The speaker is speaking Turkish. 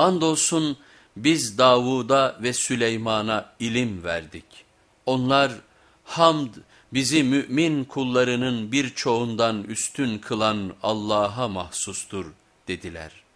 Andolsun biz Davud'a ve Süleyman'a ilim verdik. Onlar hamd bizi mümin kullarının birçoğundan üstün kılan Allah'a mahsustur dediler.''